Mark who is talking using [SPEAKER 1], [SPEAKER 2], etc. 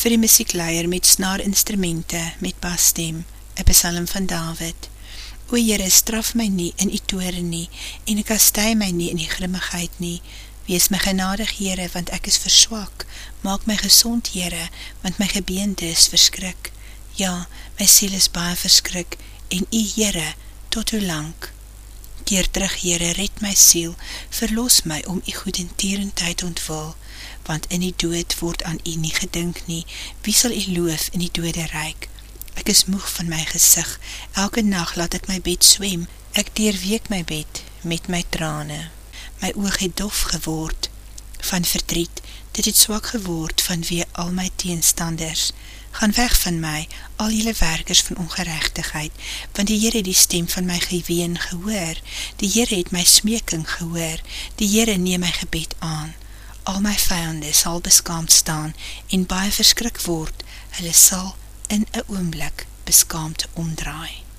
[SPEAKER 1] vir die muziekleier met snaar instrumente, met basstem, een besalm van David. O Heere, straf my nie in die toren nie, en kastui my nie in die grimmigheid nie, wees my genadig Heere, want ek is verswak, maak my gezond Heere, want my gebeende is verskrik. Ja, my siel is baie verskrik, en u Heere, tot hoe lang? Keer terug Heere, red my siel, verlos my om u goed en tierendheid ontwil, want in die dood word aan u nie gedink nie, wie sal u loof in die dode reik? Ek is moeg van my gesig, elke nacht laat ek my bed swem, ek deerweek my bed met my trane. My oog het dof geword van verdriet, dit het swak geword van wie al my teenstanders, gaan weg van my, al jylle werkers van ongerechtigheid, want die Heere die stem van my geween gehoor, die Heere het my smeking gehoor, die Heere neem my gebed aan, al my vijande sal beskaamd staan, en baie verskrik word, hulle sal in een oomblik beskaamd omdraai.